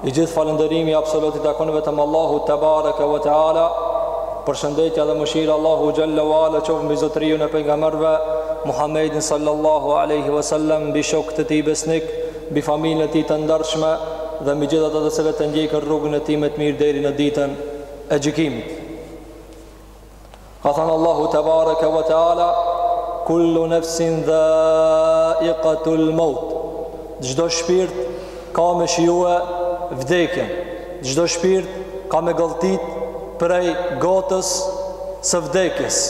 I gjithë falënderimi absolut i takon vetëm Allahut te bareke ve teala. Përshëndetja dhe mëshira Allahu xhalla ve ala qof mbi zotëriun e pejgamberëve Muhammedin sallallahu alaihi wasallam, mbi shokët e tij besnikë, mbi familjen e tij të ndershme dhe mbi gjithë ata të cilët e ndjekin rrugën e tij me të mirë deri në ditën e gjykimit. Ka thënë Allahu te bareke ve teala kullu nafsin dha'iqatul maut. Çdo shpirt ka me shijue vdekjen. Çdo shpirt ka me gëlltit prej gotës së vdekjes.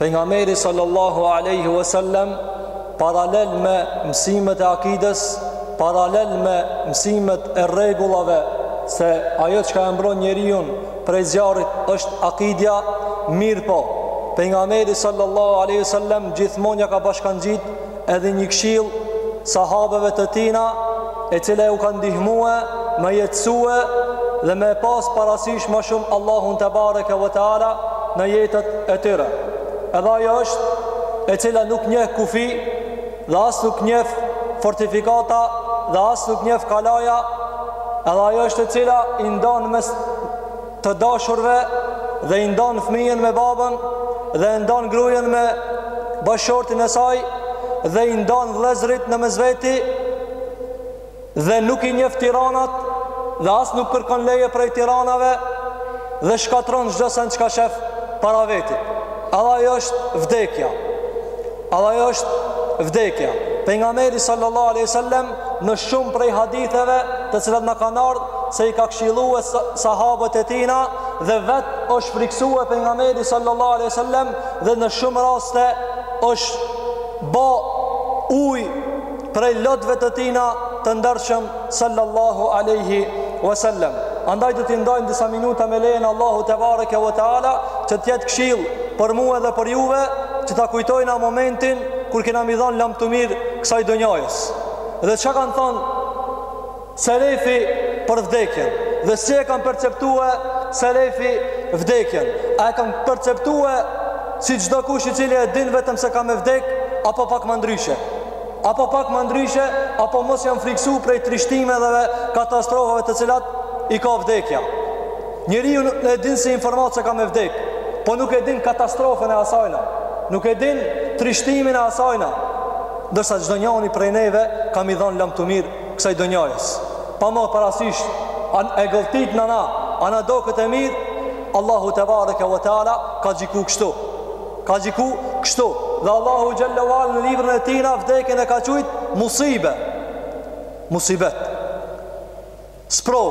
Pejgamberi sallallahu alaihi wasallam paralel me mësimet e akides, paralel me mësimet e rregullave se ajo çka e mbron njeriun prej zjarrit është akidja, mirëpo, pejgamberi sallallahu alaihi wasallam gjithmonë ja ka bashkangjit edhe një këshillë sahabeve të tina, e cila u ka ndihmue me jetësue dhe me pas parasysh më shumë Allahun te bareke ve teala në jetët e tyre. Edhe ajo është e cila nuk njeh kufi dhe as nuk njef fortifikata dhe as nuk njef kalaja edhe ajo është e cila i ndan mes të dashurve dhe i ndan fëmijën me babën dhe i ndan grujën me bashkëshortin e saj dhe i ndan vllezrit në mes veti dhe nuk i njeh tiranat dhe as nuk kërkon leje prej tiranave dhe shkatron çdo send çka shef para veti. Ala ajo është vdekja. Ala ajo është vdekja. Pejgamberi sallallahu alaihi wasallam në shumë prej haditheve të cilat na kanë ardh se i ka këshillue sahabët e tina dhe vet është friksue pejgamberi sallallahu alaihi wasallam dhe në shumë raste është ba ujë prej lotëve të tina të ndershëm sallallahu aleyhi wasallam andaj do t'i ndajmë disa minuta me lejën e Allahut te bareke ve teala që t'jetë kshillë për mu edhe për juve që ta kujtojna momentin kur kena me i dhanë lamtumirë kësaj dynjajës dhe çka kanë thonë Selefi për vdekjen dhe si e kanë perceptue Selefi vdekjen a e kanë perceptue si çdo kush i cili e din vetëm se ka me vdek apo pak më ndryshe apo pak më ndryshe apo mos janë friksu prej trishtimeve dhe katastrofave të cilat i ka vdekja njeriu e din si informatë se ka me vdek po nuk e din katastrofën e asajna nuk e din trishtimin e asajna ndërsa çdo njani prej neve ka me i dhanë lamtumirë kësaj donjajës pa marr parasysh a e gëlltitëm na a na doket e mirë Allahu tebareke ve teala ka gjyku kështu ka gjyku kështu dhe Allahu xhallahu në librin e tij vdekjen e ka qujt musibe musibet sprov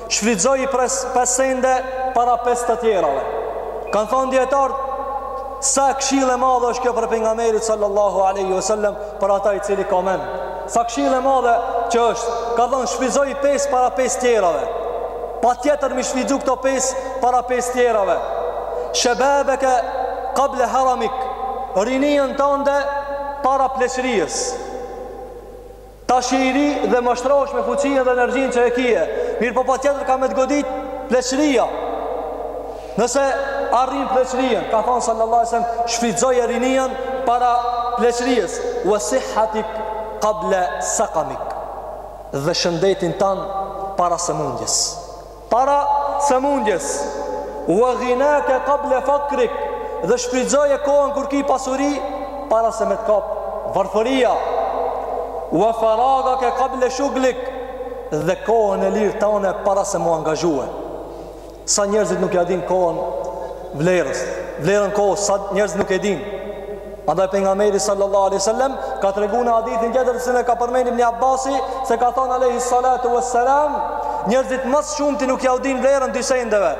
Shfrytëzoji pesë sende para pesë të tjerave. Kanë thanë dijetarët sa këshillë e madhe është kjo prej Pejgamberit sallallahu alaihi wasallam për ata i cili ka mend. Sa këshillë e madhe që është, ka thonë shfrytëzoji pesë para pesë tjerave. Patjetër mi shfrytëzu këto pesë para pesë tjerave. Shebabeke kable haramik, rininë tande para pleqërisë. Tash je i ri dhe mashtrohesh me fuqinë dhe energjinë që e kije, mirëpo patjetër ka me të godit pleqëria. Nëse arrin pleqërinë, ka thonë sallallahu alajhi wasallam, shfrytëzoje rininë para pleqërisë, wa sihhatik qabla saqamik. Dhe shëndetin tan para sëmundjes. Para sëmundjes, Wa ghinake qable fakrik, dhe shfrytëzoje kohën kur ki pasuri para se me të kap varfëria. Wa faragake qable shughlik, dhe kohën e lirë tënde para se mu angazhue. Sa njerëzit nuk ja dinë kohën vlerës, vlerën kohës, sa njerëzit nuk e dinë. Andaj pejgamberi sallallahu alaihi wasallam ka treguar në hadithin tjetër të cilin e ka përmend Ibn Abbasi se ka thënë alaihi salatu wassalam, njerëzit ma së shumti nuk jau dinë vlerën dy sendeve.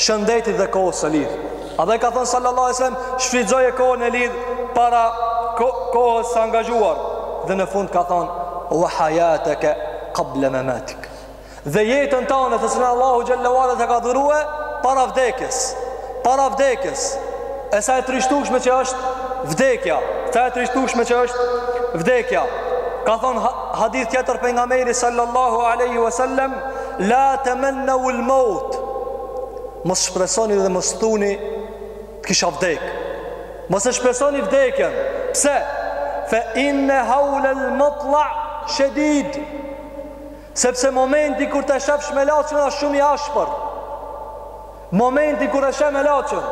Shëndetit dhe kohës së lirë. Andaj ka thënë sallallahu alaihi wasallam, shfrytëzoje kohën e lirë para kohës së angazhuar. Dhe në fund ka thënë wa hayataka qabla mamatik. dhe jetën tane të cilën Allahu xhel-le ve ala ta ka dhurue para vdekjes para vdekjes e sa e trishtushme që është vdekja sa e trishtushme që është vdekja ka thonë në hadithin tjetër Pejgamberi sallallahu aleyhi wasallam la temennewul mewt mos shpresoni dhe mos thuni të kisha vdek mos e shpresoni vdekjen pse fe inne haulel matla shedid Sepse momenti kur ta shefsh melaqen është shumë i ashpër. Momenti kur e she melaqen,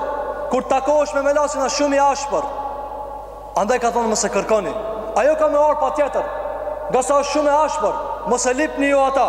kur takohesh me melaqen është shumë i ashpër. Andaj ka thonë mos e kërkoni. Ajo ka me ardh patjetër, nga sa është shumë e ashpër, mos e lypni ju ata.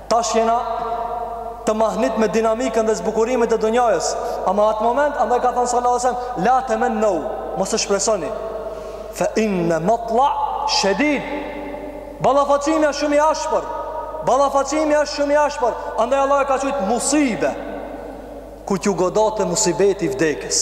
Tash jena të mahnit me dinamikën dhe zbukurimet e dunjajës, ama atë moment, andaj ka thënë sallallahu alaihi wasallam, la temennau, mos e shpresoni. Fa inna matla shadid. Ballafaqimi është shumë i ashpër. Ballafaqimi është shumë i ashpër. Andaj Allahu e ka qujt musibe. Kur t'ju godet musibeti i vdekjes.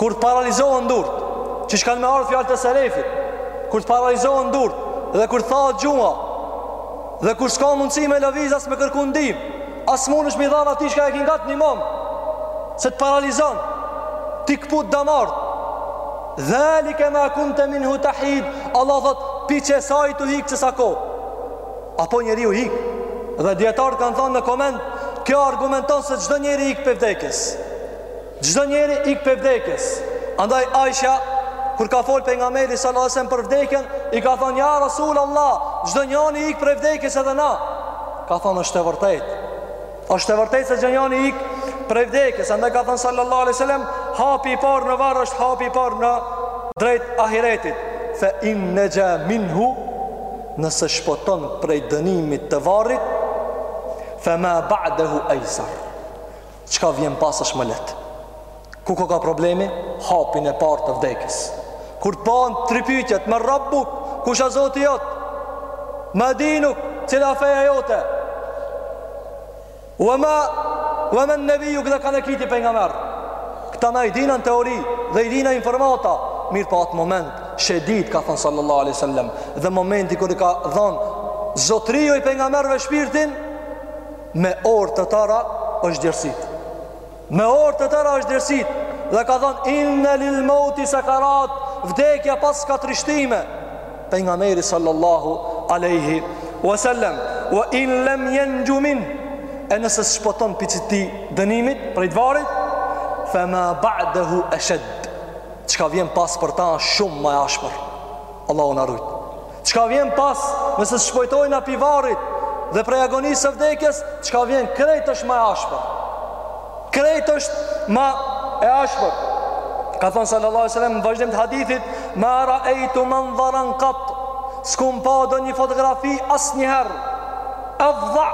Kur të paralizohen durt, qysh kanë me ardhë fjalët e selefit, kur të paralizohen durt, dhe kur t'tha gjuha, dhe kur s'ka mundësi me lëviz as me kërku ndihm, as munësh m'i thanë atij çka e ki ngat nimom, se të paralizon, t'i këput damart, dhalike ma kunte minhu tehid, Allah thot, pi qësaj tu hikë qe sa kohë, apo njeri u hikë, dhe dijetarët kanë thonë në koment, kjo argumenton se çdo njeri ik pe vdekjes, Çdo njeri ik pe vdekjes andaj Aisha kur ka fol pejgamberi sallallahu alajhi wasallam për vdekjen i ka thon ja rasul allah çdo njani ik prej vdekjes edhe na ka thon është e vërtet është e vërtet se çdo njani ik prej vdekjes andaj ka thon sallallahu alajhi wasallam hapi i parë në varr është hapi i parë në drejt ahiretit fe in nexha minhu nëse shpoton prej dënimit të varrit fe ma ba'dahu aysar Çka vjen pas është ma lehtë Ku koka problemi? Hapin e parë të vdekjes Kur të panë po tri pytjet Men rabbuk Kush a zoti jot? Ma dinuk Cila feja jote? Ua ma Ua men nebijuk dhe kan e ki ti pejgamber Këta na i dina në teori Dhe i dina informata Mirëpo po atë moment Shedid ka thënë sallallahu aleyhi sallam Dhe momenti kur i ka dhënë Zotëriu i pejgamberëve shpirtin Me orë të tëra është djersit Me orë të tëra është djersit Dhe ka thonë Inne lil meuti sekerat Vdekja paska trishtime Pejgamberi sallallahu aleyhi Wa sallem Wa in lem jenxhu minh E nëse s'shpoton pi qëti dënimit Prej t'varrit Fe ma ba'dehu eshedd Çka vjen pas për ta shumë ma ashpër Allahu na rujt Çka vjen pas, nëse s'shpëtojna pi varrit dhe prej agonisë së vdekjes, çka vjen krejt është më e ashpër. Krejt është më e ashpër. Ka thënë sallallahu alajhi wasallam në vazhdim të hadithit, "Ma ra'aytu manzaran qat" S'kum pa donjë fotografi asnjëherë. Afdha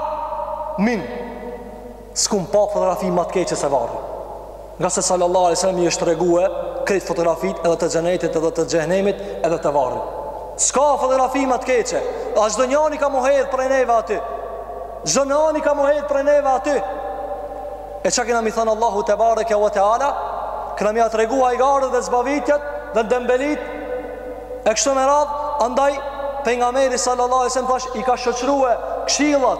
min. S'kum pa fotografi ma të keqe se varri. Ngase sallallahu alaihi wasallam i është tregue krejt fotografit edhe të xhenetit edhe të xhehenemit edhe të varrit. S'ka fotografi ma të keqe. A çdo njani ka m'u hedh prej neve aty. Çdo njani ka m'u hedh prej neve aty. E çka kena m'i thënë Allahut tebareke ve teala? Kena m'ia tregu hajgaret dhe zbavitjet dhe dembelitë. E kështu me radh, andaj pejgamberi sallallahu alaihi wasallam thash i ka shoqëruar këshillat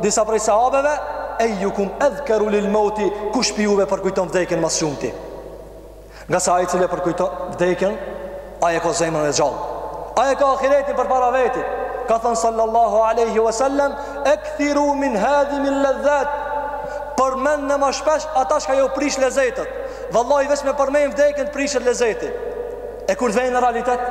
Disa prej sahabeve, Ejukum edhkeru lil mauti, kush prej juve përkujton vdekjen ma s'shumti? Ngase ai i cili e përkujton vdekjen, ai e ka zemrën e gjallë. Ai e ka ahiretin përpara veti. Ka thënë sallallahu aleyhi wa sallam, ekthiru min hadhimil ledhat, përmendne ma shpesh ata çka jau prish lezetet. Vallahi, veç me përmen vdekjen prishet lezeti. E kur vjen në realitet?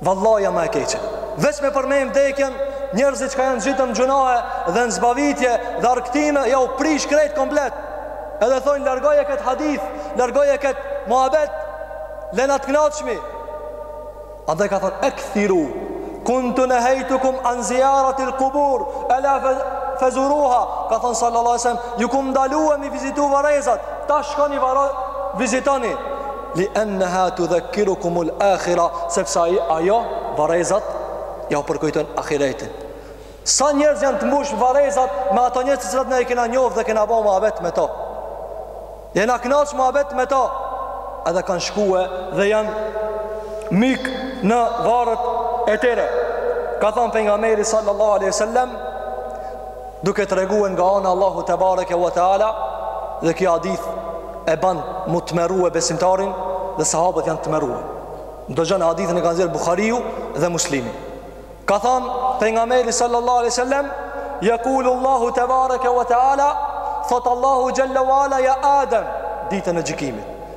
Vallahi ma e keqe. Veç me përmend vdekjen, njerëzit çka janë gjithë në gjunahe dhe në zbavitje dhe argëtime, jau prish krejt komplet. Edhe thonë largoje kët hadith, largoje kët muhabet. Lena të knaqmi. Andaj ka thonë ekthiru kuntu nahaytukum an ziyarati al-qubur ala fazuruha. Ka thonë sallallahu alaihi wasallam, ju kum ndaluam i vizitu varrezat, tash shkoni varro vizitoni. li enneha tudhakirukum al akhira sepse ajo varrezat jau përkujton ahiretin sa njerëz janë të mbush varrezat me ato njerëz të cilat ne i kena njoft dhe kena bë mohabet me to jena knaq mohabet me to edhe kanë shkue dhe janë mik në varret e tyre ka thënë pejgamberi sallallahu alaihi wasallam Duke tregue nga ana Allahut tebareke ue teala dhe kjo hadith e ban mu tmerrue besimtarin dhe sahabët janë tmerrue. Ndëgjone hadithin e ka nxjerr Buhariu dhe Muslimi. Ka thënë pejgamberi sallallahu alaihi wasallam, "Yaqulu Allahu tebareke ue teala, thot Allahu xhalla wala ya Adam ditën e gjykimit.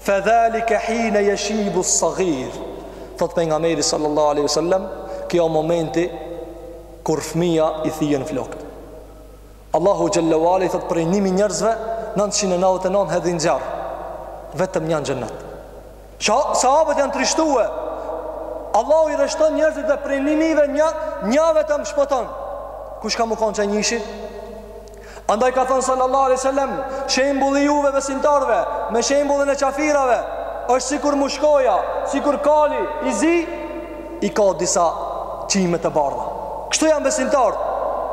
Fadhalika hina yashibu as-saghir. Thot pejgamberi sallallahu alaihi wasallam, kjo momenti kur fëmijës i thinjen flokët. Allahu xhalla wa ala i thot prej nji mijë njerëzve 999 hedhi n'zjarr. Vetëm nja n'xhennet. Sahabët janë trishtue. Allahu i rreshton njerëzit dhe prej nji mijve nja vetëm shpoton. Kush ka me konë qaj njëshi? Andaj ka thënë sallallahu alaihi wasallam, shembulli juve besimtarëve me shembullin e qafirave është sikur mushkoja, sikur kali i zi i ka disa qime të bardha. Kështu janë besimtarët,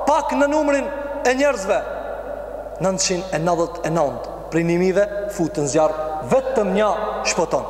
pak në numrin e njerëzve. 999 prej nji mijve futen n'zjarr, vetëm një shpëton.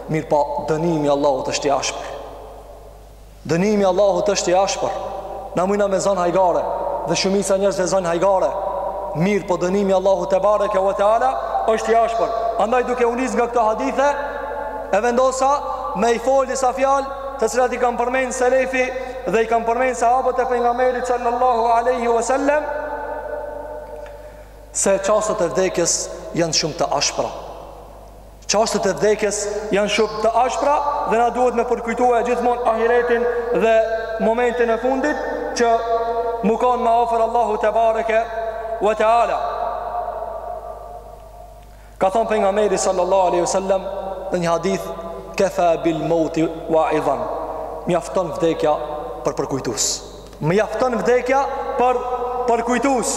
Mirëpo dënimi i Allahut është i ashpër. Dënimi i Allahut është i ashpër. Na mujna me zon hajgare dhe shumica e njerëzve e zon hajgare. Mirëpo dënimi i Allahut tebareke ve teala është i ashpër. Andaj duke u nis nga këto hadithe, e vendosa me i fol disa fjalë të cilat i kanë përmend selefi dhe i kanë përmend sahabët e pejgamberit sallallahu alaihi wasallam se çastet e vdekjes janë shumë të ashpra. Çastet e vdekjes janë shumë të ashpra dhe na duhet me përkujtue gjithmonë ahiretin dhe momentin e fundit që mu konë ma afër Allahut tebareke ve teala. Ka thonë pejgamberi sallallahu aleyhi ve sallam në një hadith kefa bil mauti waidhan mjafton vdekja për përkujtues. Mjafton vdekja për përkujtues.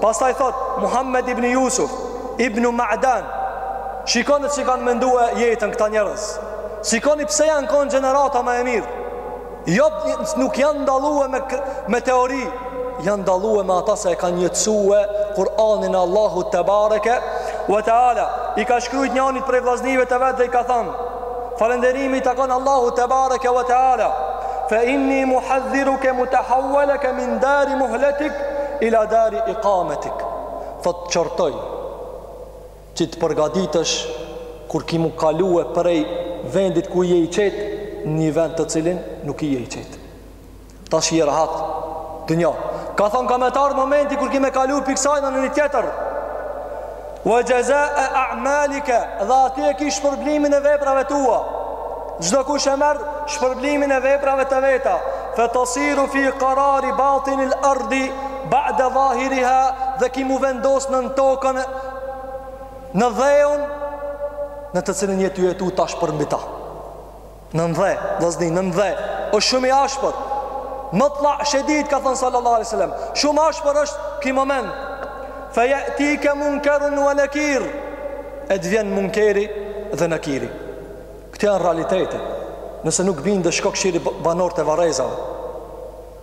Pastaj thot Muhammed ibn Yusuf ibn Ma'dan, shikone si kanë mendue jetën këta njerëz. Shikoni pse janë kon gjenerata ma e mirë. Jo nuk janë ndallue me me teori, janë dallue me ata se e kanë jetësue Kur'anin e Allahut tebareke ue teala. I ka shkrujt njanit prej vllaznive të vet dhe i ka thanë: Falenderimi i takon Allahut tebareke ve teala. Fa inni muhadhdhiruka mutahawwalaka min dari muhletik ila dari iqamatik. Thot qortoj që të përgatitësh kur ki mu kalue prej vendit ku je i qetë në vend të cilin nuk je i qetë. Tash je rahat dynja Ka thonë ka me t'ardhë momenti kur ki me kalu pi ksajna në një tjetër Wa xhezai a'malike Dhe aty e ki shpërblimin e veprave tua Çdokush e merr shpërblimin e veprave të veta Fe tesiru fi karari batinil ardi Ba'de dhahiriha Dhe ki mu vendos nën tokën Në dheun Në të cilin je tu jetu tash përmbi ta Nën dhe, vllazni, nën dhe, o shumë i ashpër. Muttala' shedid, ka thënë sallallahu alai sallam, shumë i ashpër është ky moment. Fe je'tike Munkerun ue Nekir, e të vjen Munkeri dhe Nekiri. Këto janë realitete, nëse nuk bindesh shko kshyri banorët e varezave.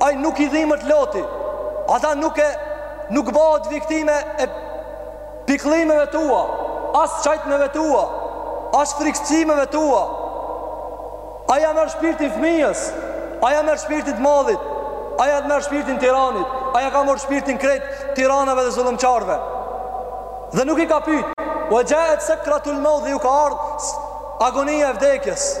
Atij nuk i dhimbet loti. Ata nuk e nuk bahet viktimë e pikëllimeve tua, as qajtjeve tua, as frikësimeve tua. Ai ja merr shpirtin fëmijës, ai ja merr shpirtin të madhit, ai ja merr shpirtin tiranit, ai ja ka marr shpirtin krejt tiranëve dhe zullumqarëve. Dhe nuk i ka pyet, "Ue xhaet sakratul maut ju ka ardh agonia e vdekjes?"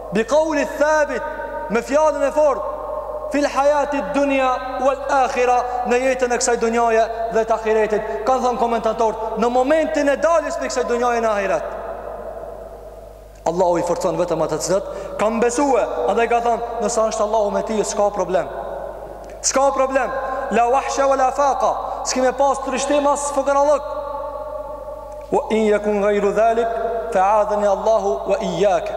Bi qauli thabit, me fjalën e fortë, Fil hayati dunya wal akhira, në jetën e kësaj dunjaje dhe të ahiretit. Kanë thënë komentatorët, në momentin e daljes prej kësaj dunjaje në ahiret. Allahu i forcon vetëm ata të cilët kanë besue, andaj ka thënë, nëse është Allahu me ti, s'ka problem. S'ka problem, la wahsha wa la faqa, s'ki me pas trishtim as fukarallëk. Wa in yakun ghayru dhalik, fa a'adhani Allahu wa iyyaka.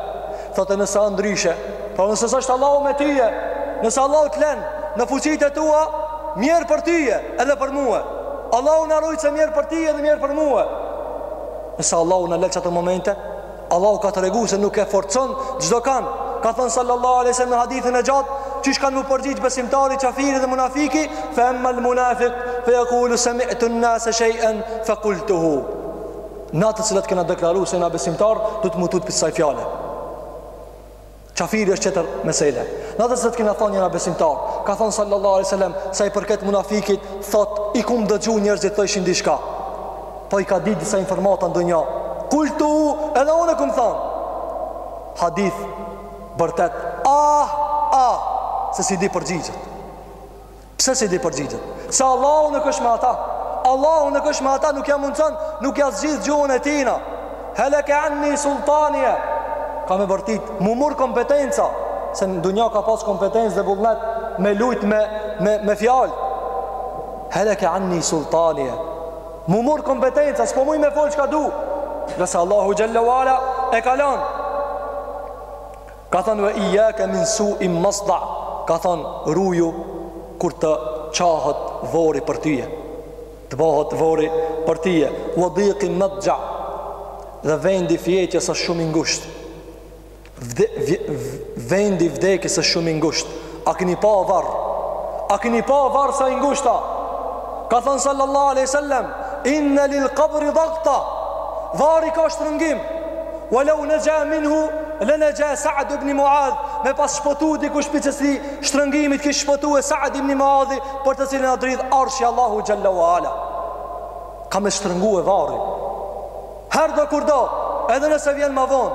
Thotë nëse është ndryshe, pra nëse s'është Allahu me tyje, nëse Allahu të lën në fuqitë e tua, mjer për tyje edhe për mua. Allahu na rujt se mjer për tyje edhe mjer për mua. Nëse Allahu na lë n'qato momente, Allahu ka tregu se nuk e forcon çdo kan Ka thënë sallallahu alaihi wasallam në hadithin e gjatë Qysh kanë m'u përgjigj besimtari, qafiri dhe munafiki Fe emmal munafik Fe jekulu semi'tu en-nase shej'en Fe kultuhu Na të cilët kena deklaru se jena besimtar Duhet m'u tut prej saj fjale Qafiri është qetër mesele. Na të cilët kena thonë jena besimtar, ka thonë sallallahu alaihi wasallam, sa i përket munafikit, thot i kum dëgju njerëzit thojshin diçka. Po i ka ditë disa informata ndonjë. Kultu, edhe unë e kum thonë. Hadith bërtet. Ah, ah, se s'i di përgjigjet. Pse s'i di përgjigjet? Se Allahu nuk është me ata. Allahu nuk është me ata, nuk ja mundson, nuk ja zgjidh gjuhën e tina. Heleke anni sultanie. Ka me bërtit, m'u murr kompetenca, se në dunja ka pas kompetencë dhe vullnet me lujt me, me, me fjalë. Heleke anni sultanie. M'u murr kompetenca, s'po muj me folë çka du. Nëse Allahu xhalla wa ala e ka lanë. Ka thënë ve iyake min su'il masda, ka thënë ruju kur të çahet vorri për tyje, të bëhet vorri për tyje, ve diqil madja, dhe vendi i fjetjes është shumë i ngushtë, vde, vde, vendi i vdekjes është shumë i ngushtë. A keni pa varr? A keni pa varr sa i ngusht a? Ka thënë sallallahu alaihi wasallam, "Inna lil qabri dhaghta." Varri ka shtrëngim. Walau naja minhu la naja Sa'd ibn Mu'adh, me pas shpëtu dikush pi qesi shtrëngimit kish shpëtue Sa'd ibn Mu'adh, për të cilin a dridh arshi Allahut xhalla wa ala. Ka me shtrëngue varri. Herdo kurdo, edhe nëse vjen ma vonë,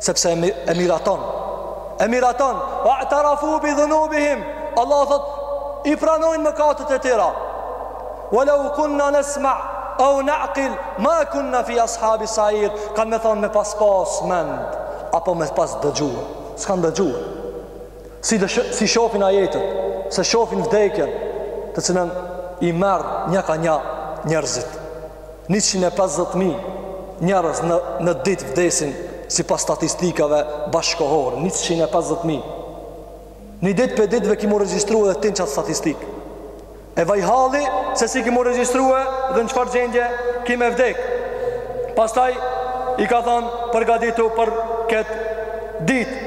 Sepse e miraton. E miraton. Wa atarafu bi dhunubihim. Allah thot i pranojnë mëkatet e tyre. Wa law kunna nasma' aw na'qil ma kunna fi ashabi sa'ir. Kan me thon me pas pas mend apo me pas dëgjuar. S'kan dëgjuar. S'i dësh, s'i shofin ajetet, s'e shofin vdekjen, të cilën i merr një ka një njerëzit. njëqind e pesëdhjetë mijë njerëz në në ditë vdesin sipas statistikave bashkëkohore, njëqind e pesëdhjetë mijë. Një ditë prej ditëve ki m'u regjistru edhe ti n'qatë statistikë. E vaj halli se si ki m'u regjistru edhe në çfarë gjendje ki me vdek. Pastaj i ka thonë përgaditu për këtë ditë.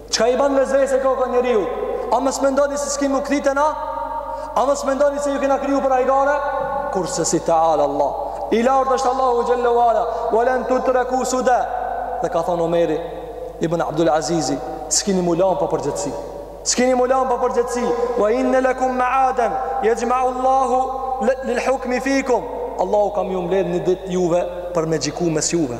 Çka i ban vesvese koka njeriut? A mos mendoni se s'ki mu kthy te na? A mos mendoni se ju kena kriju për hajgare? Kurrsesi, teala Allah. I lartë është Allahu xhelle ve ala. Ve len tutreku suda. Dhe ka thonë Omeri ibn Abdul Azizi, s'kini mu lanë pa përgjegjësi. S'kini mu lanë pa përgjegjësi. Ve inne lekum meaden, jexhmau Allahu lil hukmi fikum. Allahu ka me ju mbledh një dit juve për me gjyku mes juve.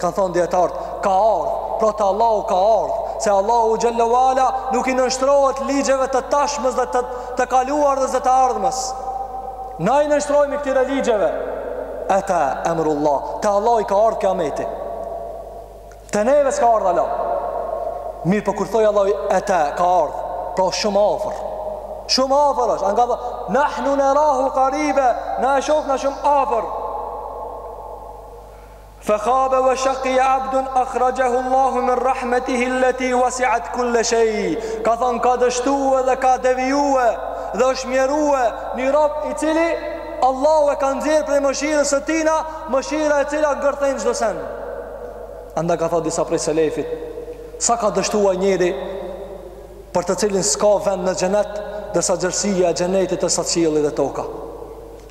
Kanë thonë dijetartë, ka ardhë, pra te Allahu ka ardhë, se Allahu xhelle ve ala nuk i nënshtrohet ligjeve të tashmes dhe të, të kaluares dhe të ardhmes. Na i nënshtrohemi këtyre ligjeve. Eta emrullah, te Allahu ka ardhë kijameti. Te neve s'ka ardhë hala. Mirëpo kur thoj Allahu eta ka ardhë, pra shumë afër. Shumë afër është, andaj ka tha, nahnu nerahu karibe, na e shohna shumë afër. Fa khaba wa shaqiya abdun akhrajahu Allahu min rahmatihi allati wasi'at kull shay. Ka thon ka dështue dhe ka devijue dhe është mjerue një rob i cili Allahu e ka nxjerr prej mëshirës së tina, mëshira e cila ngërthen çdo sen. Andaj ka thënë disa prej selefit, sa ka dështuar njeri për të cilin s'ka vend në xhenet, ndërsa gjerësia e xhenetit është sa qielli dhe toka.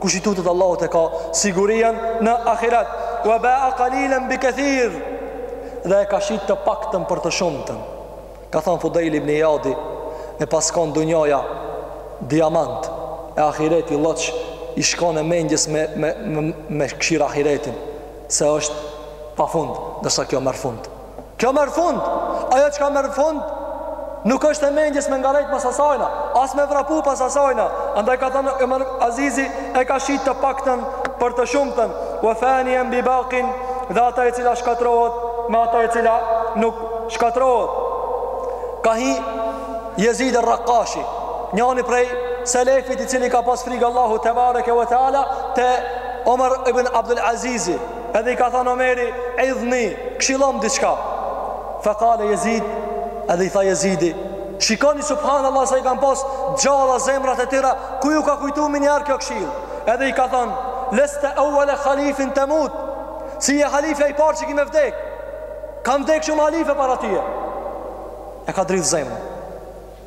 Kush i tutet Allahut e ka sigurian në ahiret. Wa ba'a qalilan bi kathir. Dhe e ka shit të paktën për të shumtën. Ka thonë Fudail ibn Iyadi, me pas kon dunjaja diamant e ahireti lloç ish kon e mendjes me me me këqyr ahiretin se është pafund, ndërsa kjo merr fund. Kjo merr fund. Ajo çka merr fund nuk është e mendjes me ngarrejt pas asajna, as me vrapu pas asajna. Andaj ka thënë Omer Azizi e ka shit të paktën për të shumtën, wa faniyan bi baqin, dhe ata e cila shkatrohet me ata e cila nuk shkatrohet. Ka hi Jezid er-Rakashi, njani prej selefit i cili ka pas frikë Allahu tebareke ve teala te Omer ibn Abdul Azizi, Edhe i ka thënë Omeri, Idhni, këshillom diçka. Fa kale Jezid, edhe i tha Jezidi, Shikoni subhanallah sa i kanë pas gjalla zemrat e tyra, ku ju ka kujtu meniher kjo këshillë. Edhe i ka thënë, leste awale khalifin temut, s'je halifja i parë që ki me vdek, kanë vdek shumë halife para teje. E ka dridhë zemrën.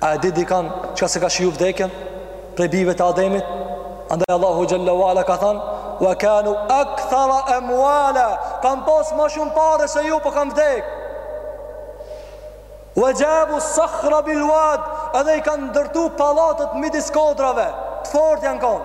A e di dikan që s'e ka shiju vdekjen prej bijve të Ademit? Andaj Allahu xhalla wala ka thënë: "Wa kanu akthara amwala", kanë pas ma shumë pare se ju, po kanë vdek. Wa jabu sakhra bil wad, edhe i kanë ndërtu pallatet midis kodrave, të fortë janë kanë.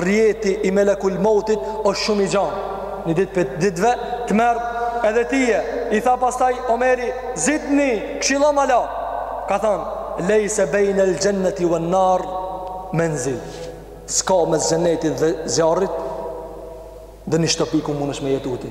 Rrjeti i melekul mautit është shumë i gjanë. Një ditë për ditëve të merr edhe tije. I tha pastaj Omeri, zitni, këshillo ma ala. Ka thanë, lejse bejne el xhenneti uen nar menzil. S'ka mes xhenetit dhe zjarrit edhe një shtëpi ku mund është me jetu ti.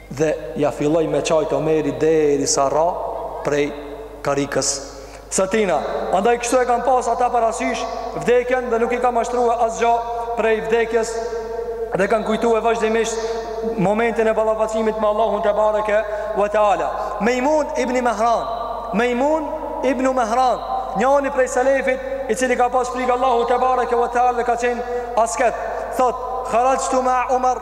dhe ja filloi me qajt Omeri derisa ra prej karikës së tina. Andaj kështu e kanë pas ata parasysh vdekjen dhe nuk i ka mashtrua asgja prej vdekjes dhe kanë kujtue vazhdimisht momentin e ballafaqimit me Allahun tebareke ve teala. Mejmun ibn Mehran, Mejmun ibn Mehran, njani prej selefit i cili ka pas frikë Allahun tebareke ve teala dhe ka qenë asket, thot, kharajtu ma Umar,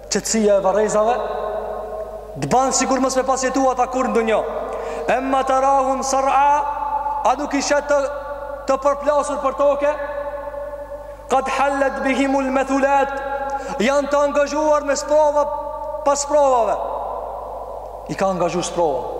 Qetësia e varrezave të bën sikur mos me pas jetu ata kurrë në dunja. Ema tarahum sar'a a nuk i sheh të, të përplasur për toke? Kad hallet bihimul methulat, janë të angazhuar me sprova pas sprovave. I ka angazhu sprova.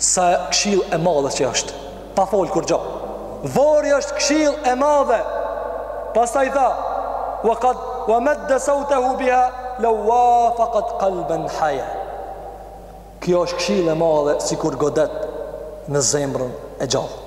Sa kshillë e madhe që është, pa folë kurgjo. Vorri është kshillë e madhe. Pastaj tha, wa kad, wa medde sautehu biha, lau wafakat kalben haja. Kjo është kshillë e madhe sikur godet në zemrën e gjallë.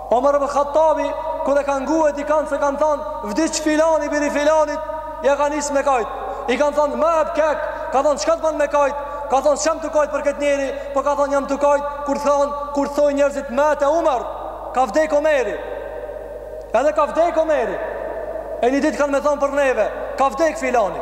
Omer ibn Khattabi kur e ka ngue dikan se kanë thënë vdiq filani biri filanit, ja ka nis me kajt. I kanë thënë ma abkak, ka thënë çka të bën me kajt? Ka thënë s'jam tu kajt për këtë njeri, po ka thënë jam tu kajt kur thon, kur thojn njerëzit mata Omer, ka vdek Omeri. Edhe ka vdek Omeri. E një ditë kanë me thënë për neve, ka vdek filani.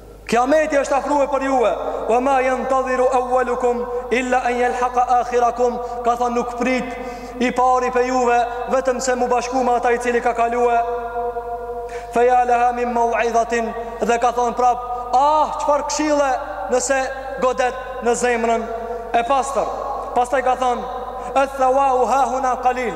Kiameti është afrue prej juve Wa ma jantadhiru awwalukum Illa an jelhaka akhirakum Ka thonë nuk prit I pari prej juve Vetëm se mu bashku me ata i cili ka kalue Fe ja leha min mauidhatin Dhe ka thonë prap Ah, çfarë kshille Nëse godet në zemrën E pastër Pastaj ka thonë Ethawau hahuna kalil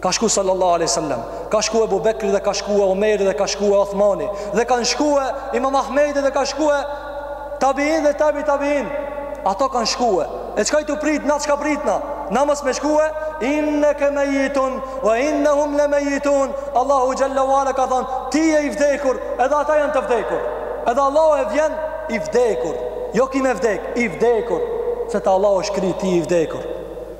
Ka shku sallallahu alaihi wasallam, ka shku Abu Bekri dhe ka shku Omeri dhe ka shku Uthmani dhe kanë shku Imam Ahmedi dhe ka shku Tabiin dhe Tabi Tabiin. Ato kanë shku. E çka je tu prit na çka prit na? Na mos me shku inneke mejjitun wa innehum le mejjitun Allahu Xhelle wa ala ka thonë ti je i vdekur edhe ata janë të vdekur edhe Allahu e vjen i vdekur jo ki me vdek, i vdekur se te Allahu është kri ti i vdekur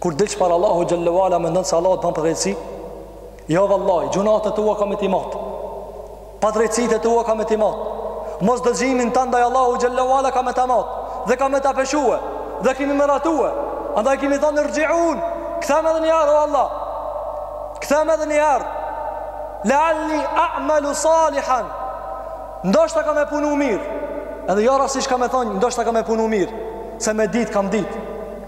Kur dilsh para Allahut xhel-le ve ala mendon se Allahu të bën padrejtësi? Jo vallahi, gjunat e tua ka me t'i mat. Padrejtësitë e tua ka me t'i mat. Mosdëgjimin tan ndaj Allahut xhel-le ve ala ka me ta mat dhe ka me ta peshue dhe kemi me ratue. Andaj ki me thonë irxhiun, kthem edhe një herë o Allah. Kthem edhe një herë. La'alli a'malu salihan. Ndoshta kam me punu mirë. Edhe jo rastësisht ka me thonë, ndoshta kam me punu mirë. Se me ditë kam ditë.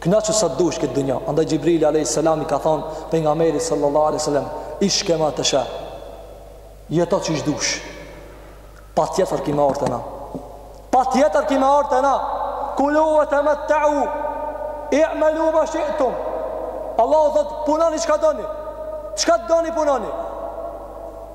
Kënaqu sa të dush këtë dunja. Andaj Xhibrili alayhis salam i ka thënë pejgamberit sallallahu alaihi wasallam, "Ish kema tasha." Jeto çish dush. Patjetër ki me ardh te na. Patjetër ki me ardh te na. Kulu wa tamatta'u. I'malu ma shi'tum. Allahu thot punoni çka doni. Çka doni punoni.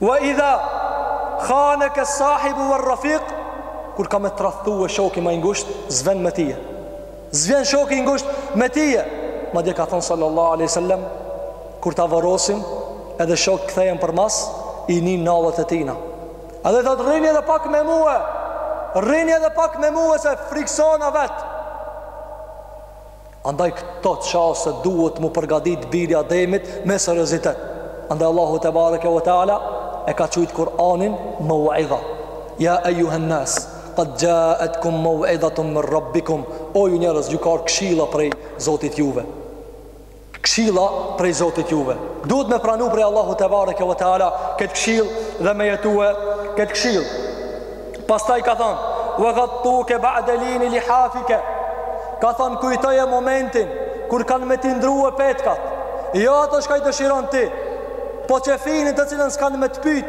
Wa idha khanaka as-sahibu war-rafiq kur ka me tradhtue shoku më i ngushtë s'vjen me tije s'vjen shoku i ngushtë me tije madje ka thënë sallallahu alaihi wasallam kur ta varrosin edhe shokët kthehen për mas i nin nallët e tina edhe thot rrini edhe pak me mue rrini edhe pak me mue se friksona vet Andaj këto çaste duhet m'u përgatit biri i Ademit me seriozitet. Andaj Allahu tebareke ve teala e ka qujt Kur'anin mau'iza. Ya ayyuhan nas, qad ja'atkum maw'izatun min rabbikum. O ju njerëz, ju ka ardh këshilla prej Zotit juve. Këshilla prej Zotit juve. Duhet me pranu prej Allahu tebareke ve teala këtë këshillë dhe me jetue këtë këshillë. Pastaj ka thënë: "Wa ghattuka ba'da lini lihafika." Ka thënë kujtoje momentin kur kanë me t'i ndrrue petkat. Jo ato çka i dëshiron ti, po qefinin të cilën s'kanë me të pyet.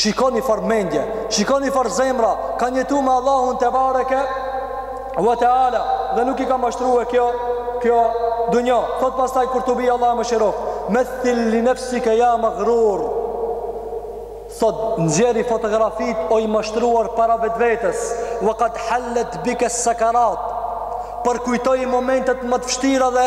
Shikoni far mendje, shikoni far zemra, kanë jetu me Allahun tebareke wa taala dhe nuk i ka mashtrue kjo kjo dunja. Thot pastaj Kurtubi, Allah mëshiroftë, methil li nafsika ya maghrur. Thot nxjerri fotografitë o i mashtruar para vetvetes. Wa qad hallat bika sakarat. Përkujtoji momentet më të vështira dhe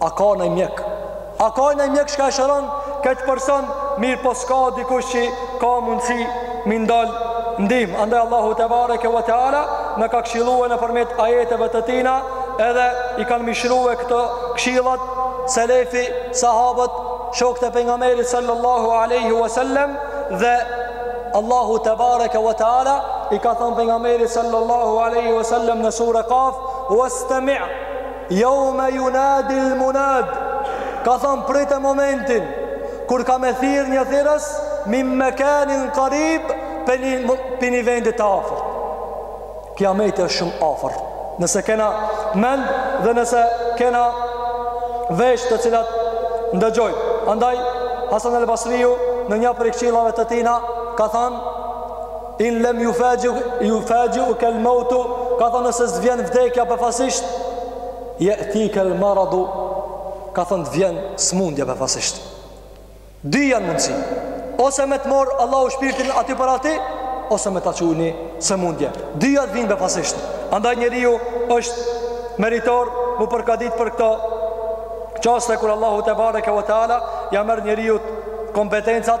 A ka naj mjek? A ka naj mjek çka e shëron këtë person mirëpo s'ka dikush që ka mundësi me i dal n'ndihmë. Andaj Allahu tebareke ve teala na ka këshillue nëpërmjet ajeteve të tina edhe i kanë mishrue këto këshillat selefi, sahabët, shokët e pejgamberit sallallahu aleyhi wa sallem dhe Allahu tebareke ve teala i ka thonë pejgamberit sallallahu aleyhi wa sallem në suren Kaf westemi' Jaume junadil munad Ka thonë prit e momentin Kur ka me thirë një thirës Mi mekanin karib Prej një, prej një vendit të afër Kijameti është shumë afër Nëse kena mend Dhe nëse kena Vesh të cilat ndëgjojnë Andaj Hasan el Basriu Në një prej këshillave të tina Ka thonë In lem jufexhiu, jufexhiukel mautu, ka thonë nëse s'vjen vdekja befasisht, jetikel maradu, ka thonë të vjen sëmundja befasisht. Dy janë mundësi, ose me të marrë Allahu shpirtin aty për aty, ose me ta çu një sëmundje. Dyjat të vinë befasisht. Andaj njeriu është meritor m'u përgatit për këto çaste kur Allahu tebareke ve teala, ia merr njeriut kompetencat,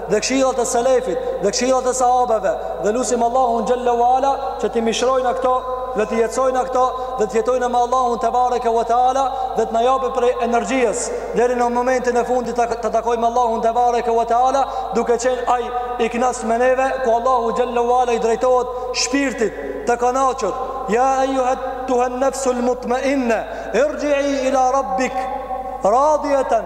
dhe këshillat e selefit dhe këshillat e sahabeve dhe lusim Allahun xhalla wala që t'i mishërojna këto dhe t'i jetësojna këto dhe të jetojmë Allahu tebareke ve teala dhe të na japë prej energjisë deri në momentin e fundit ta takojmë Allahun tebareke ve teala duke qenë ai i kënaqur me neve ku Allahu xhalla wala i drejtohet shpirtit të kënaqur ja ayyatuha nafsul mutmainna irji'i ila rabbik radiyatan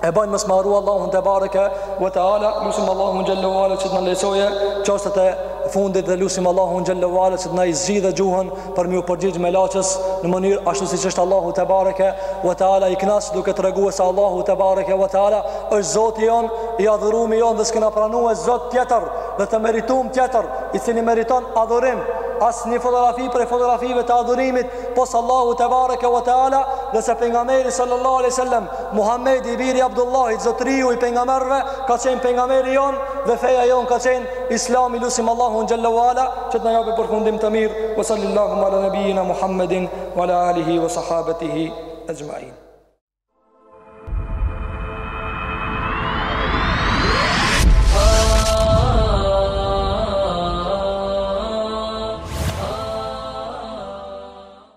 e bajnë mos me harru Allahun tebareke ve teala, lusim Allahun xhelle ve ala që të na lehtësojë çastet e fundit dhe lusim Allahun xhelle ve ala që të na e zgjidhë gjuhën për me iu përgjigj melaqes në mënyrë ashtu siç është Allahu tebareke ve teala i knaqur duke tregue se Allahu tebareke ve teala është zoti jonë, i adhurumi jonë dhe s'kena pranue zot tjetër dhe të meritum tjetër i cili meriton adhurim asnjë fotografi prej fotografive të adhurimit pos Allahut tebareke ve teala dhe se pengameri sallallahu alejhi ve sellem Muhamedi i biri i Abdullahit, zotëriu i pengamerëve, ka qenë pengameri jonë dhe feja jonë ka qenë Islami, lusim Allahun xhalla wala që të na japë përfundim të mirë. Wa sallallahu ala nabiyina Muhammedin wa ala alihi wa sahabatihi ajma'in.